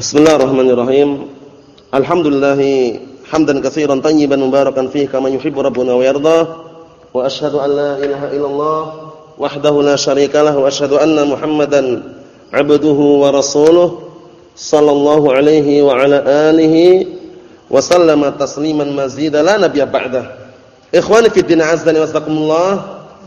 Bismillahirrahmanirrahim. Alhamdulillah hamdan katsiran tayyiban mubarakan fihi kama yuhibbu rabbuna wa yarda. Wa asyhadu an la ilaha illallah wahdahu la syarikalah wa asyhadu anna Muhammadan 'abduhu wa rasuluh sallallahu alaihi wa ala alihi wa sallama tasliman mazida la nabiyya ba'dah. Ikhwani fi din azza wa jazakumullah.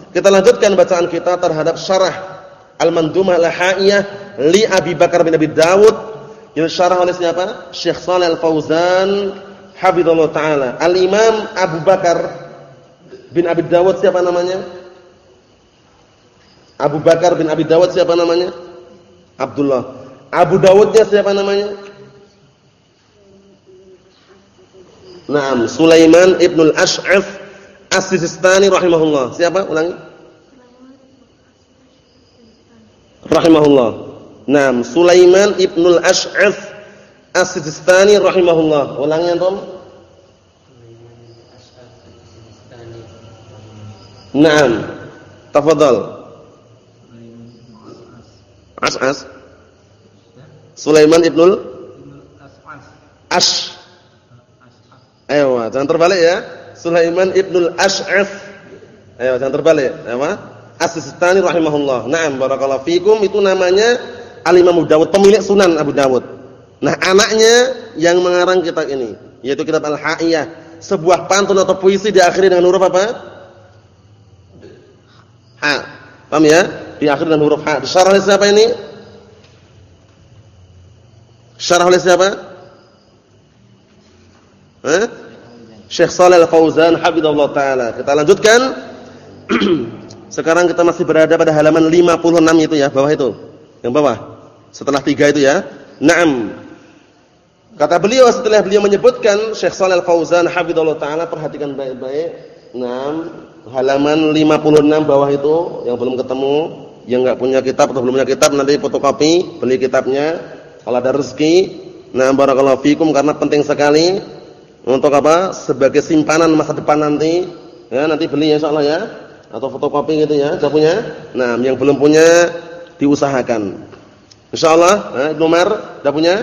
Kita lanjutkan bacaan kita terhadap syarah Al-Mandumah Al-Ha'iyah li Abi Bakar bin Abi Dawud yang syarah oleh siapa? Syekh Shalih Al-Fauzan hafizallahu taala. Al-Imam Abu Bakar bin Abi Dawud siapa namanya? Abu Bakar bin Abi Dawud siapa namanya? Abdullah. Abu Dawudnya siapa namanya? Naam, Sulaiman ibnul Ash'af As-Sistani rahimahullah. Siapa? Ulangi. Rahimahullah. Naam, Sulaiman ibnul Ash'af As-Sijistani rahimahullah. Ulangi antum. Naam. Tafadhal. As'as. Sulaiman ibnul Ash. Ayo, jangan terbalik ya. Sulaiman ibnul Ash'af. Ayo, jangan terbalik. Apa? As-Sistani rahimahullah. Naam, barakallahu fikum itu namanya Al-Imam Abu Dawud, pemilik Sunan Abu Dawud. Nah, anaknya yang mengarang kitab ini, yaitu kitab Al-Ha'iyah, sebuah pantun atau puisi diakhiri dengan huruf apa? Ha. Paham ya? Diakhiri dengan huruf ha. Syarah oleh siapa ini? Syarah oleh siapa? Eh? Syekh Shalih Al-Fauzan hafizallahu taala. Kita lanjutkan. Sekarang kita masih berada pada halaman 56 itu ya, bawah itu. Yang bawah. Setelah tiga itu ya. Naam. Kata beliau setelah beliau menyebutkan Syekh Shalal Fauzan hafizallahu taala perhatikan baik-baik. Naam, halaman 56 bawah itu yang belum ketemu, yang enggak punya kitab atau belum punya kitab nanti fotokopi, beli kitabnya. Kalau ada rezeki, nah barakallahu fikum karena penting sekali untuk apa? Sebagai simpanan masa depan nanti. Ya, nanti beli ya insyaallah ya. Atau fotokopi gitu ya, sudah punya? Nah, yang belum punya diusahakan. Insyaallah, eh, Ibnu Umar sudah punya?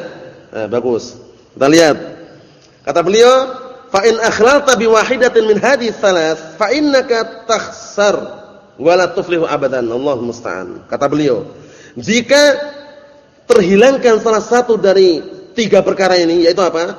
Eh, bagus. Kita lihat. Kata beliau, "Fa in akhlalta bi wahidatin min hadhihi thalath, fa innaka takhsar wa la tuflihu abadan." Allahu musta'an. Kata beliau, jika terhilangkan salah satu dari tiga perkara ini, yaitu apa?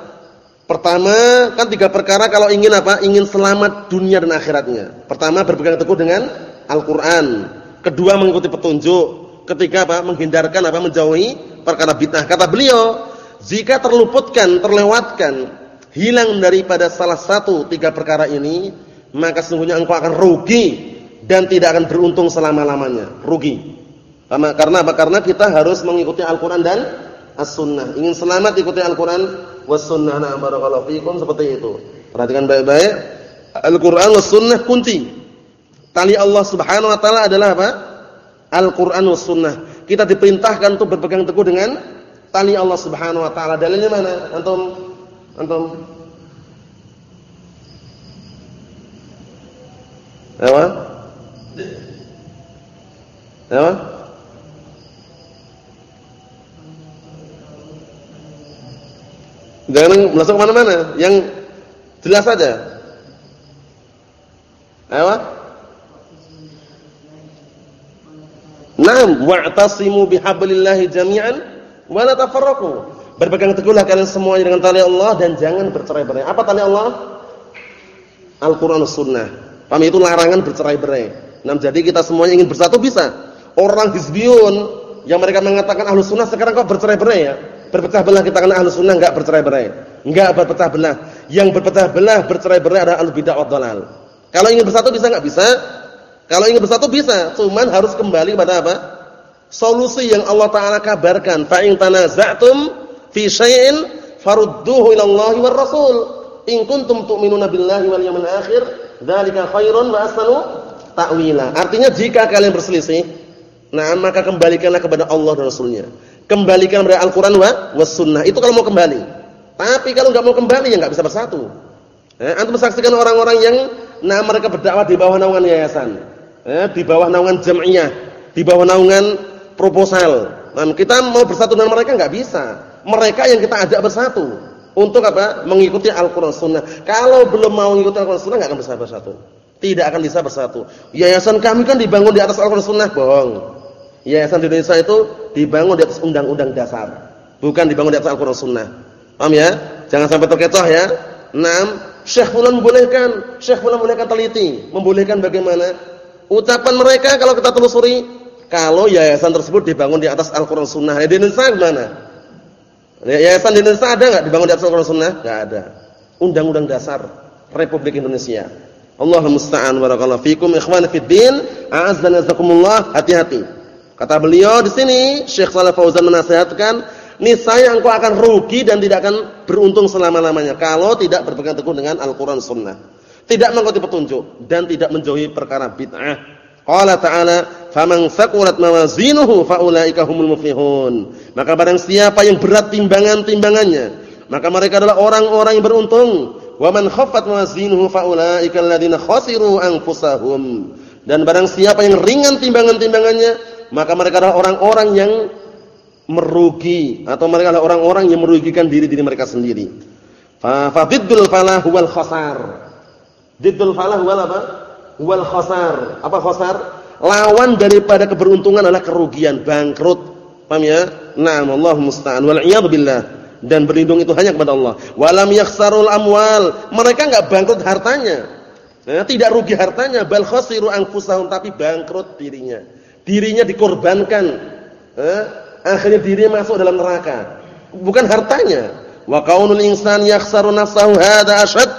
Pertama, kan tiga perkara kalau ingin apa? Ingin selamat dunia dan akhiratnya. Pertama, berpegang teguh dengan Al-Qur'an. Kedua, mengikuti petunjuk ketika apa? Menghindarkan apa? Menjauhi perkara bid'ah. Kata beliau, jika terluputkan, terlewatkan, hilang daripada salah satu tiga perkara ini, maka sesungguhnya engkau akan rugi dan tidak akan beruntung selama-lamanya. Rugi. Karena apa? Karena kita harus mengikuti Al-Qur'an dan As-Sunnah. Ingin selamat ikuti Al-Qur'an was sunnah. Nah, barakallahu fikum seperti itu. Perhatikan baik-baik. Al-Qur'an was sunnah kunci. Tali Allah Subhanahu wa taala adalah apa? Al-Qur'an was sunnah. Kita diperintahkan untuk berpegang teguh dengan tali Allah Subhanahu wa taala. Dalilnya mana? Antum antum Apa? Apa? Jangan masuk mana-mana, yang jelas saja. Apa? Naam, wa'tasimu bihablillahi jami'an wa la tafarraqu. Berpegang teguhlah kalian semuanya dengan tali Allah dan jangan bercerai-berai. Apa tali Allah? Al-Qur'an Sunnah. Paham itu larangan bercerai-berai. Nah, jadi kita semuanya ingin bersatu bisa. Orang hizbiyun yang mereka mengatakan Ahlus Sunnah sekarang kok bercerai-berai ya? Berpecah belah kita kena Ahlus Sunnah enggak bercerai-berai. Enggak berpecah belah. Yang berpecah belah bercerai-berai adalah al-bid'ah wad Kalau ingin bersatu bisa enggak bisa? Kalau ingin bersatu bisa, cuman harus kembali kepada apa? Solusi yang Allah taala kabarkan, fa in tanaza'tum fi syai'in farudduhu ila war Rasul. In kuntum tu'minuna billahi wal yawmil akhir, dzalika khairun wa ahsanu ta'wila. Artinya jika kalian berselisih, nah maka kembalikanlah kepada Allah dan Rasulnya. Kembalikan kepada Al-Qur'an wa was sunnah. Itu kalau mau kembali. Tapi kalau enggak mau kembali ya enggak bisa bersatu. Eh, antum saksikan orang-orang yang nah mereka berdakwah di bawah naungan yayasan eh, di bawah naungan jam'iyah, di bawah naungan proposal. Nah, kita mau bersatu dengan mereka nggak bisa. Mereka yang kita ajak bersatu. Untuk apa? Mengikuti Al-Quran Sunnah. Kalau belum mau mengikuti Al-Quran Sunnah nggak akan bisa bersatu. Tidak akan bisa bersatu. Yayasan kami kan dibangun di atas Al-Quran Sunnah, bohong. Yayasan di Indonesia itu dibangun di atas undang-undang dasar, bukan dibangun di atas Al-Quran Sunnah. Paham ya? Jangan sampai terkecoh ya. Enam, Syekh Fulan membolehkan, Syekh Fulan membolehkan teliti, membolehkan bagaimana? Ucapan mereka kalau kita telusuri, kalau yayasan tersebut dibangun di atas Al-Quran Sunnah. Di Indonesia gimana? Yayasan di Indonesia ada nggak dibangun di atas Al-Quran Sunnah? Nggak ada. Undang-undang dasar Republik Indonesia. Allah musta'an barakallahu fikum ikhwan fid din, hati-hati. Kata beliau di sini, Syekh Shalih Fauzan menasihatkan, niscaya engkau akan rugi dan tidak akan beruntung selama-lamanya kalau tidak berpegang teguh dengan Al-Qur'an Sunnah. Tidak mengikuti petunjuk dan tidak menjauhi perkara bid'ah. Qala ta'ala, "Faman saqulat mawazinuhu faulaika humul muflihun." Maka barang siapa yang berat timbangan-timbangannya, maka mereka adalah orang-orang yang beruntung. Wa man khaffat mawazinuhu faulaika alladziina khasiru anfusahum. Dan barang siapa yang ringan timbangan-timbangannya, maka mereka adalah orang-orang yang merugi atau mereka adalah orang-orang yang merugikan diri diri mereka sendiri. Fa fadiddul falah wal khasar. Diddul falah wal apa? Wal khasar. Apa khasar? Lawan daripada keberuntungan adalah kerugian, bangkrut. Paham ya? Naam, Allah musta'an. Wal billah. Dan berlindung itu hanya kepada Allah. Walam yakhsarul amwal. Mereka enggak bangkrut hartanya. Nah, tidak rugi hartanya, bal khasiru anfusahum tapi bangkrut dirinya dirinya dikorbankan, eh, akhirnya dirinya masuk dalam neraka. Bukan hartanya. Wa kaunul insan yakhsaru nafsahu hadza ashad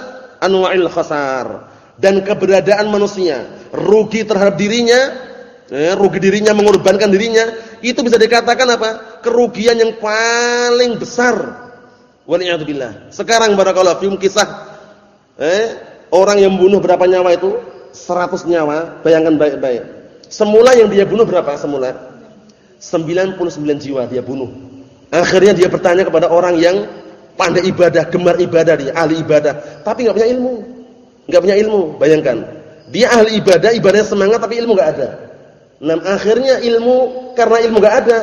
anwa'il khasar. Dan keberadaan manusia rugi terhadap dirinya, eh, rugi dirinya mengorbankan dirinya, itu bisa dikatakan apa? Kerugian yang paling besar. Waliyadzubillah. Sekarang barakallahu fiikum kisah eh, orang yang membunuh berapa nyawa itu? 100 nyawa, bayangkan baik-baik. Semula yang dia bunuh berapa semula? 99 jiwa dia bunuh. Akhirnya dia bertanya kepada orang yang pandai ibadah, gemar ibadah dia, ahli ibadah, tapi enggak punya ilmu. Enggak punya ilmu, bayangkan. Dia ahli ibadah, ibadahnya semangat tapi ilmu enggak ada. Nah, akhirnya ilmu karena ilmu enggak ada,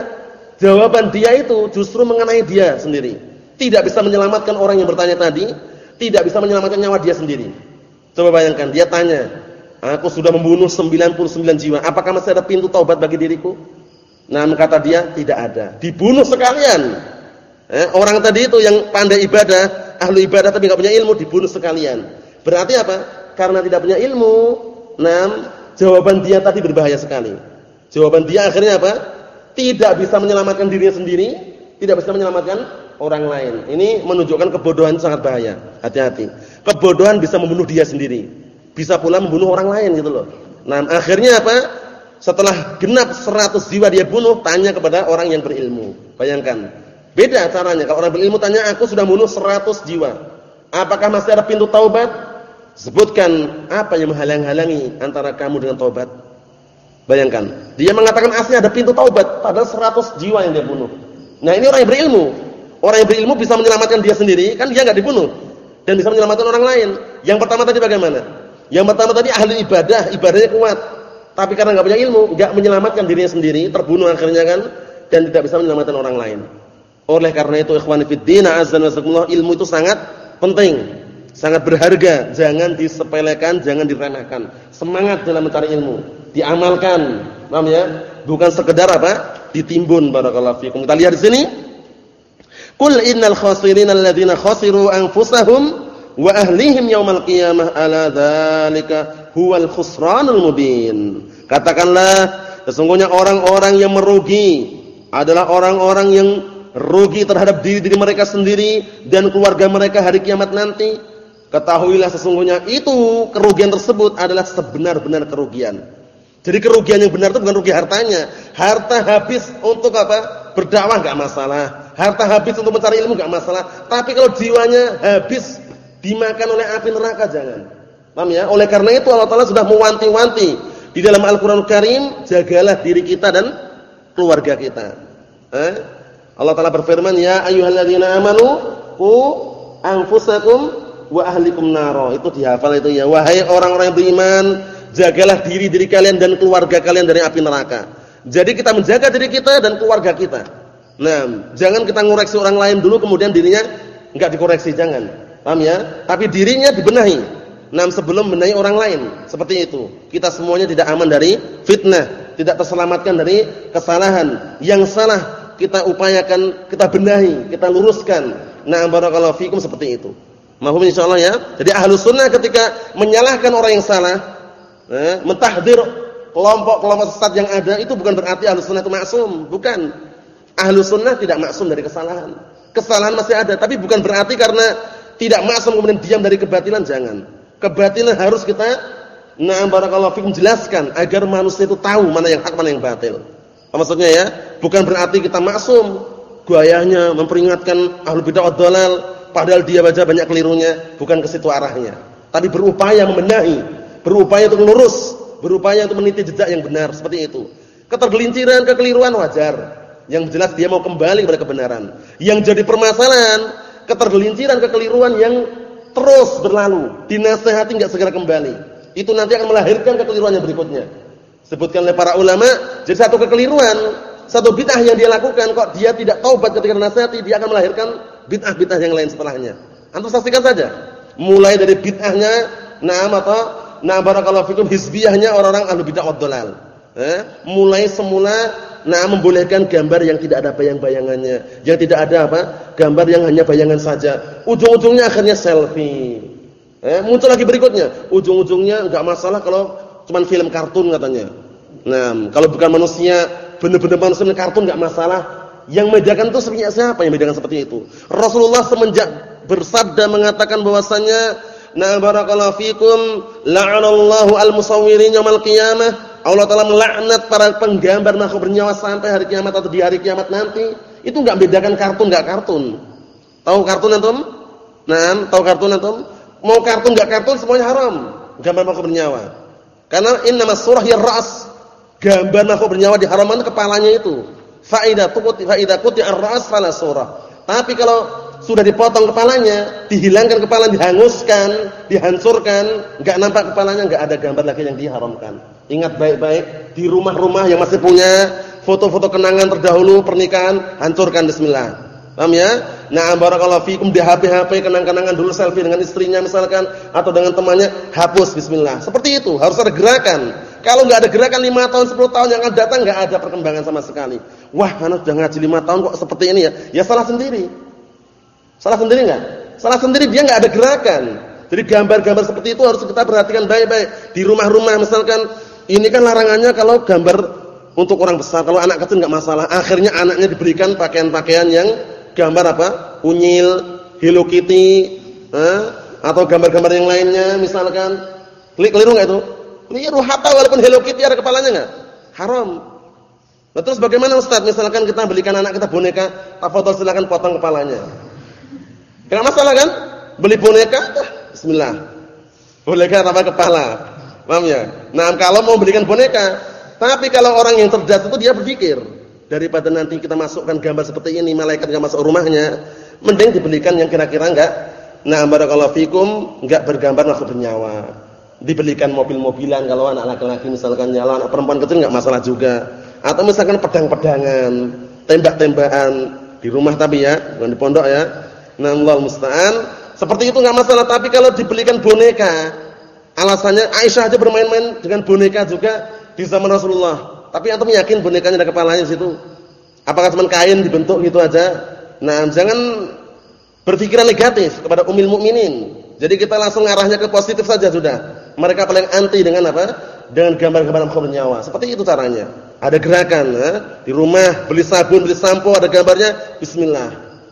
jawaban dia itu justru mengenai dia sendiri. Tidak bisa menyelamatkan orang yang bertanya tadi, tidak bisa menyelamatkan nyawa dia sendiri. Coba bayangkan, dia tanya, Aku sudah membunuh 99 jiwa. Apakah masih ada pintu taubat bagi diriku? Nah, kata dia, tidak ada. Dibunuh sekalian. Eh, orang tadi itu yang pandai ibadah, ahli ibadah tapi enggak punya ilmu, dibunuh sekalian. Berarti apa? Karena tidak punya ilmu, nah, jawaban dia tadi berbahaya sekali. Jawaban dia akhirnya apa? Tidak bisa menyelamatkan dirinya sendiri, tidak bisa menyelamatkan orang lain. Ini menunjukkan kebodohan sangat bahaya. Hati-hati. Kebodohan bisa membunuh dia sendiri bisa pula membunuh orang lain gitu loh. Nah, akhirnya apa? Setelah genap 100 jiwa dia bunuh, tanya kepada orang yang berilmu. Bayangkan. Beda caranya. Kalau orang berilmu tanya, "Aku sudah bunuh 100 jiwa. Apakah masih ada pintu taubat?" Sebutkan apa yang menghalang-halangi antara kamu dengan taubat. Bayangkan. Dia mengatakan asli ada pintu taubat, padahal 100 jiwa yang dia bunuh. Nah, ini orang yang berilmu. Orang yang berilmu bisa menyelamatkan dia sendiri, kan dia enggak dibunuh dan bisa menyelamatkan orang lain. Yang pertama tadi bagaimana? Yang pertama tadi ahli ibadah, ibadahnya kuat. Tapi karena enggak punya ilmu, enggak menyelamatkan dirinya sendiri, terbunuh akhirnya kan dan tidak bisa menyelamatkan orang lain. Oleh karena itu ikhwan fillah azan wasakumullah ilmu itu sangat penting, sangat berharga, jangan disepelekan, jangan diremehkan. Semangat dalam mencari ilmu, diamalkan. Paham ya? Bukan sekedar apa? Ditimbun barakallahu fikum. Kita lihat di sini. Qul innal khasirin alladziina khasiru anfusahum wa ahlihim yaumal qiyamah ala dzalika huwal khusranul mubin. Katakanlah sesungguhnya orang-orang yang merugi adalah orang-orang yang rugi terhadap diri diri mereka sendiri dan keluarga mereka hari kiamat nanti. Ketahuilah sesungguhnya itu kerugian tersebut adalah sebenar-benar kerugian. Jadi kerugian yang benar itu bukan rugi hartanya. Harta habis untuk apa? Berdakwah enggak masalah. Harta habis untuk mencari ilmu enggak masalah. Tapi kalau jiwanya habis dimakan oleh api neraka jangan. Paham ya? Oleh karena itu Allah Taala sudah mewanti-wanti di dalam Al-Qur'an Karim, jagalah diri kita dan keluarga kita. Eh? Allah Taala berfirman, "Ya ayyuhalladzina amanu qu anfusakum wa ahlikum naro." Itu dihafal itu ya. Wahai orang-orang yang beriman, jagalah diri diri kalian dan keluarga kalian dari api neraka. Jadi kita menjaga diri kita dan keluarga kita. Nah, jangan kita ngoreksi orang lain dulu kemudian dirinya enggak dikoreksi, jangan. Paham ya? Tapi dirinya dibenahi. Nah, sebelum menaik orang lain. Seperti itu. Kita semuanya tidak aman dari fitnah, tidak terselamatkan dari kesalahan. Yang salah kita upayakan, kita benahi, kita luruskan. Nah, barakallahu fikum seperti itu. Mahum insyaallah ya. Jadi ahlu sunnah ketika menyalahkan orang yang salah, eh, mentahdir kelompok-kelompok sesat yang ada, itu bukan berarti ahlu sunnah itu maksum. Bukan. Ahlu sunnah tidak maksum dari kesalahan. Kesalahan masih ada, tapi bukan berarti karena tidak maksum kemudian diam dari kebatilan, jangan. Kebatilan harus kita na'am barakallahu fikum jelaskan agar manusia itu tahu mana yang hak, mana yang batil. Apa maksudnya ya? Bukan berarti kita maksum gayanya memperingatkan ahlu bid'ah wad dalal padahal dia baca banyak kelirunya, bukan ke situ arahnya. Tapi berupaya membenahi, berupaya untuk lurus, berupaya untuk meniti jejak yang benar, seperti itu. Ketergelinciran, kekeliruan wajar. Yang jelas dia mau kembali kepada kebenaran. Yang jadi permasalahan, ketergelinciran, kekeliruan yang terus berlalu, dinasehati enggak segera kembali. Itu nanti akan melahirkan kekeliruan yang berikutnya. Sebutkan oleh para ulama, jadi satu kekeliruan, satu bid'ah yang dia lakukan kok dia tidak taubat ketika dinasehati, dia akan melahirkan bid'ah-bid'ah yang lain setelahnya. Antum saksikan saja. Mulai dari bid'ahnya na'am atau na'am barakallahu fikum hizbiyahnya orang-orang ahlu bid'ah wad Eh, mulai semula nah membolehkan gambar yang tidak ada bayang-bayangannya, yang tidak ada apa? gambar yang hanya bayangan saja. Ujung-ujungnya akhirnya selfie. Eh, muncul lagi berikutnya, ujung-ujungnya enggak masalah kalau cuma film kartun katanya. Nah, kalau bukan manusia, benar-benar manusia kartun enggak masalah. Yang membedakan itu sebenarnya siapa yang membedakan seperti itu? Rasulullah semenjak bersabda mengatakan bahwasanya na barakallahu fikum la'anallahu al-musawwirin yaumil qiyamah Allah Taala melaknat para penggambar makhluk bernyawa sampai hari kiamat atau di hari kiamat nanti. Itu enggak bedakan kartun enggak kartun. Tahu kartun antum? Nah, tahu kartun antum? Mau kartun enggak kartun semuanya haram. Gambar makhluk bernyawa. Karena innamas surah ya ras. Gambar makhluk bernyawa diharamkan kepalanya itu. Faidah tuqti faidah quti ar-ras fala surah. Tapi kalau sudah dipotong kepalanya, dihilangkan kepala, dihanguskan, dihancurkan, enggak nampak kepalanya, enggak ada gambar lagi yang diharamkan. Ingat baik-baik di rumah-rumah yang masih punya foto-foto kenangan terdahulu pernikahan, hancurkan bismillah. Paham ya? Nah, barakallahu fikum di HP-HP kenang-kenangan dulu selfie dengan istrinya misalkan atau dengan temannya, hapus bismillah. Seperti itu, harus ada gerakan. Kalau enggak ada gerakan 5 tahun, 10 tahun yang akan datang enggak ada perkembangan sama sekali. Wah, mana sudah ngaji 5 tahun kok seperti ini ya? Ya salah sendiri. Salah sendiri enggak? Salah sendiri dia enggak ada gerakan. Jadi gambar-gambar seperti itu harus kita perhatikan baik-baik. Di rumah-rumah misalkan ini kan larangannya kalau gambar untuk orang besar, kalau anak kecil nggak masalah. Akhirnya anaknya diberikan pakaian-pakaian yang gambar apa? Unyil, Hello Kitty, eh? atau gambar-gambar yang lainnya misalkan. Keliru nggak itu? Keliru hatta walaupun Hello Kitty ada kepalanya nggak? Haram. Nah, terus bagaimana Ustaz? Misalkan kita belikan anak kita boneka, tak foto silakan potong kepalanya. Enggak masalah kan? Beli boneka, bismillah. Boneka tanpa kepala. Paham ya? Nah, kalau mau belikan boneka, tapi kalau orang yang cerdas itu dia berpikir, daripada nanti kita masukkan gambar seperti ini, malaikat enggak masuk rumahnya, mending dibelikan yang kira-kira enggak nah barakallahu fikum, enggak bergambar makhluk bernyawa. Dibelikan mobil-mobilan kalau anak laki-laki misalkan nyala, anak perempuan kecil enggak masalah juga. Atau misalkan pedang-pedangan, tembak-tembakan di rumah tapi ya, bukan di pondok ya. Nah, Allah musta'an. Seperti itu enggak masalah, tapi kalau dibelikan boneka, Alasannya Aisyah aja bermain-main dengan boneka juga di zaman Rasulullah. Tapi antum yakin bonekanya ada kepalanya di situ? Apakah cuma kain dibentuk gitu aja? Nah, jangan berpikiran negatif kepada umil mukminin. Jadi kita langsung arahnya ke positif saja sudah. Mereka paling anti dengan apa? Dengan gambar-gambar makhluk bernyawa. Seperti itu caranya. Ada gerakan, eh? di rumah beli sabun, beli sampo, ada gambarnya. Bismillah.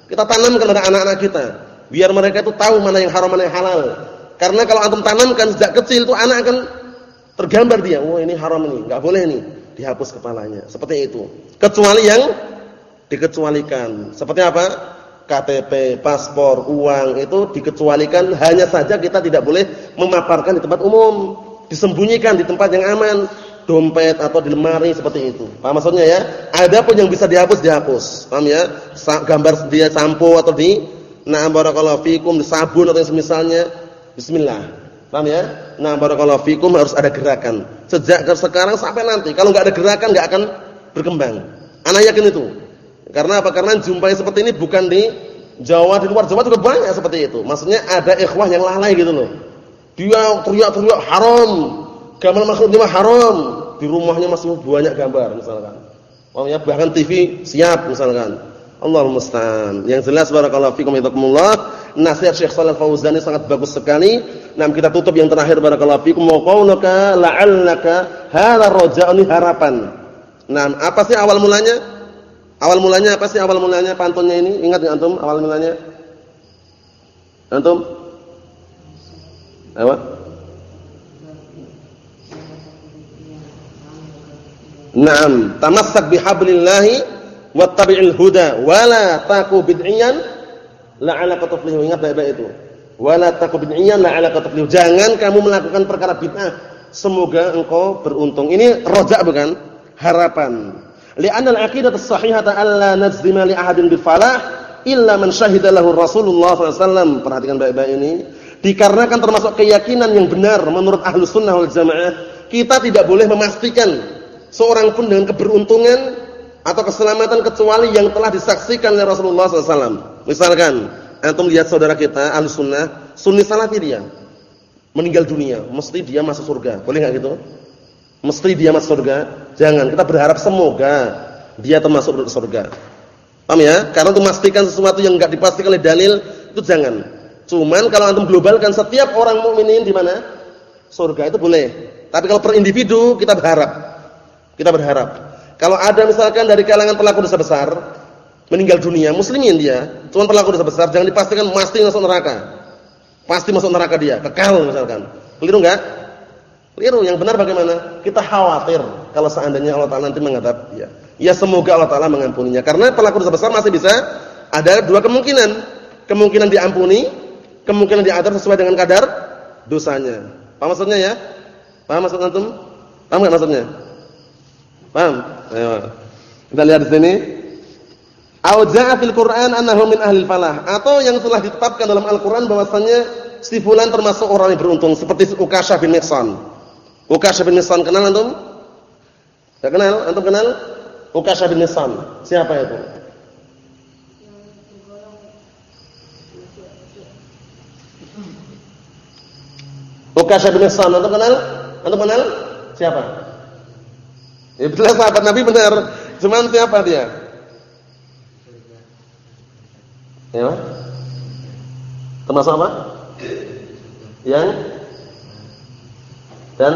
Kita tanamkan pada anak-anak kita, biar mereka itu tahu mana yang haram, mana yang halal. Karena kalau antum tanamkan sejak kecil itu anak akan tergambar dia, "Oh, ini haram ini, enggak boleh nih." Dihapus kepalanya. Seperti itu. Kecuali yang dikecualikan. Seperti apa? KTP, paspor, uang itu dikecualikan hanya saja kita tidak boleh memaparkan di tempat umum, disembunyikan di tempat yang aman, dompet atau di lemari seperti itu. Paham maksudnya ya? Ada pun yang bisa dihapus dihapus. Paham ya? Gambar dia sampo atau di na'am barakallahu fikum sabun atau yang semisalnya Bismillah. Paham ya? Nah, barakallahu fikum harus ada gerakan. Sejak sekarang sampai nanti. Kalau enggak ada gerakan enggak akan berkembang. Anak yakin itu. Karena apa? Karena jumpai seperti ini bukan di Jawa, di luar Jawa juga banyak seperti itu. Maksudnya ada ikhwah yang lalai gitu loh. Dia teriak-teriak haram. Gambar makhluk dia haram. Di rumahnya masih banyak gambar misalkan. Paham Bahkan TV siap misalkan. Allah musta'an. Yang jelas barakallahu fikum hidakumullah. Nasihat Syekh Shalal Fauzan ini sangat bagus sekali. Nah, kita tutup yang terakhir barakallahu fikum wa qaulaka la'allaka hadza raja'un harapan. Nah, apa sih awal mulanya? Awal mulanya apa sih awal mulanya pantunnya ini? Ingat enggak antum awal mulanya? Antum? Apa? Naam, tamassak bihablillahi wattabi'il huda wala taqu bid'iyan la'alaka tuflihu. Ingat baik-baik itu. Wala taqu bid'iyan la'alaka tuflihu. Jangan kamu melakukan perkara bid'ah, semoga engkau beruntung. Ini rojak bukan? Harapan. Li'anna al-aqidah as-sahihata alla nazlima li ahadin bil falah illa man syahida lahu Rasulullah SAW. Perhatikan baik-baik ini. Dikarenakan termasuk keyakinan yang benar menurut ahlu sunnah wal jamaah, kita tidak boleh memastikan seorang pun dengan keberuntungan atau keselamatan kecuali yang telah disaksikan oleh Rasulullah SAW. Misalkan, antum lihat saudara kita ahlu sunnah, sunni salafi dia, meninggal dunia, mesti dia masuk surga. Boleh nggak gitu? Mesti dia masuk surga? Jangan. Kita berharap semoga dia termasuk surga. Paham ya? Karena untuk memastikan sesuatu yang enggak dipastikan oleh dalil itu jangan. Cuman kalau antum globalkan setiap orang mukminin di mana? Surga itu boleh. Tapi kalau per individu kita berharap. Kita berharap. Kalau ada misalkan dari kalangan pelaku dosa besar meninggal dunia, muslimin dia, cuma pelaku dosa besar, jangan dipastikan pasti masuk neraka. Pasti masuk neraka dia, kekal misalkan. Keliru enggak? Keliru. Yang benar bagaimana? Kita khawatir kalau seandainya Allah Taala nanti menghadap ya. Ya semoga Allah Taala mengampuninya. Karena pelaku dosa besar masih bisa ada dua kemungkinan. Kemungkinan diampuni, kemungkinan diadab sesuai dengan kadar dosanya. Paham maksudnya ya? Paham maksud antum? Paham enggak maksudnya? Paham? Ayo. Kita lihat di sini. Au ja'a fil Qur'an annahu min ahli falah atau yang telah ditetapkan dalam Al-Qur'an bahwasanya si fulan termasuk orang yang beruntung seperti Ukasyah bin Mihsan. Ukasyah bin Nisan kenal antum? Enggak kenal? Antum kenal? Ukasyah bin Nisan. Siapa itu? Ukasyah bin Nisan. Antum kenal? Antum kenal? Siapa? Ya betul sahabat Nabi benar. Cuman siapa dia? Ya. Termasuk apa? Yang dan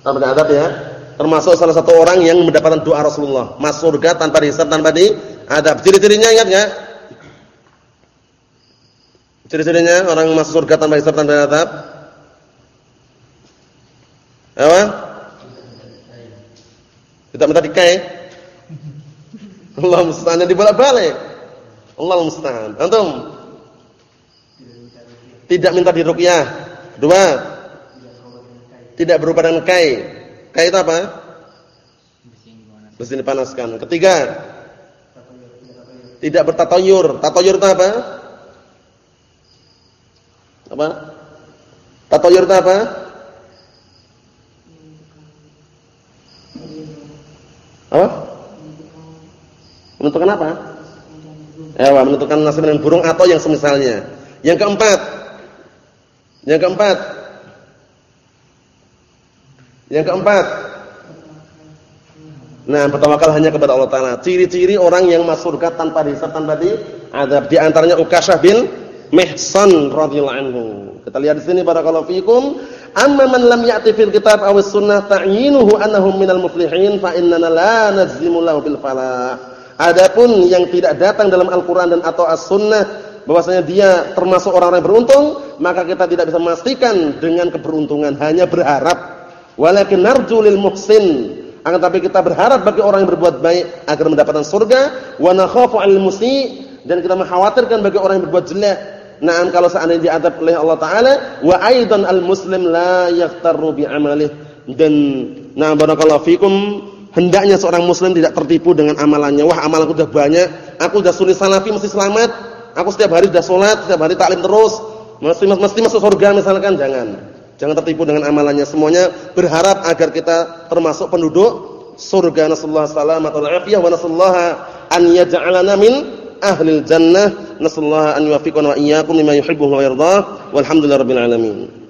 tanpa adab ya. Termasuk salah satu orang yang mendapatkan doa Rasulullah, masuk surga tanpa dihisab, tanpa diadab. Ciri-cirinya ingat enggak? Ciri-cirinya orang masuk surga tanpa hisab, tanpa diadab. Apa? Tidak minta dikai. Allah musta'an dibolak-balik. Allah musta'an. Antum? Tidak minta diruqyah. Dua, tidak berupa dengan kai. Kai itu apa? Besi dipanaskan. Ketiga, tidak bertatayur. Tatayur itu apa? Apa? Tatayur itu apa? Apa? Menentukan apa? Ya, menentukan nasib dengan burung atau yang semisalnya. Yang keempat. Yang keempat, yang keempat, nah bertawakal hanya kepada Allah Taala. Ciri-ciri orang yang masuk surga tanpa dihisab tanpa diadab. Di antaranya bin Mihsan radhiyallahu anhu. Kita lihat di sini barakallahu fikum. Amma man lam ya'ti fil kitab aw sunnah ta'yinuhu annahum minal muflihin fa innana la nazlimu lahu bil falah. Adapun yang tidak datang dalam Al-Qur'an dan atau As-Sunnah bahwasanya dia termasuk orang-orang yang beruntung, maka kita tidak bisa memastikan dengan keberuntungan, hanya berharap Walakin narju lil muhsin. Akan tapi kita berharap bagi orang yang berbuat baik agar mendapatkan surga, wa nakhafu 'alal musi dan kita mengkhawatirkan bagi orang yang berbuat jelek. Naam kalau seandainya diadab oleh Allah taala, wa aidan al muslim la yaghtarru bi amalih. Dan na barakallahu fikum hendaknya seorang muslim tidak tertipu dengan amalannya. Wah, amalanku sudah banyak, aku sudah sunni salafi mesti selamat. Aku setiap hari sudah salat, setiap hari taklim terus, mesti mesti masuk surga misalkan jangan. Jangan tertipu dengan amalannya. Semuanya berharap agar kita termasuk penduduk surga nasallahu salamata wal afiyah wa nasallaha an yaj'alana min ahlil jannah nasallahu an yuwaffiqana wa iyyakum lima yuhibbu wa yardah walhamdulillahirabbil alamin